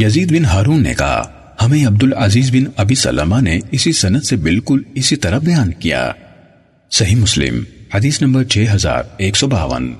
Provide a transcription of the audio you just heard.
یزید بن ہارون نے کہا، ہمیں عبدالعزیز بن ابی سلمہ نے اسی سند سے بالکل اسی طرح بیان کیا۔ صحیح مسلم، حدیث نمبر 6152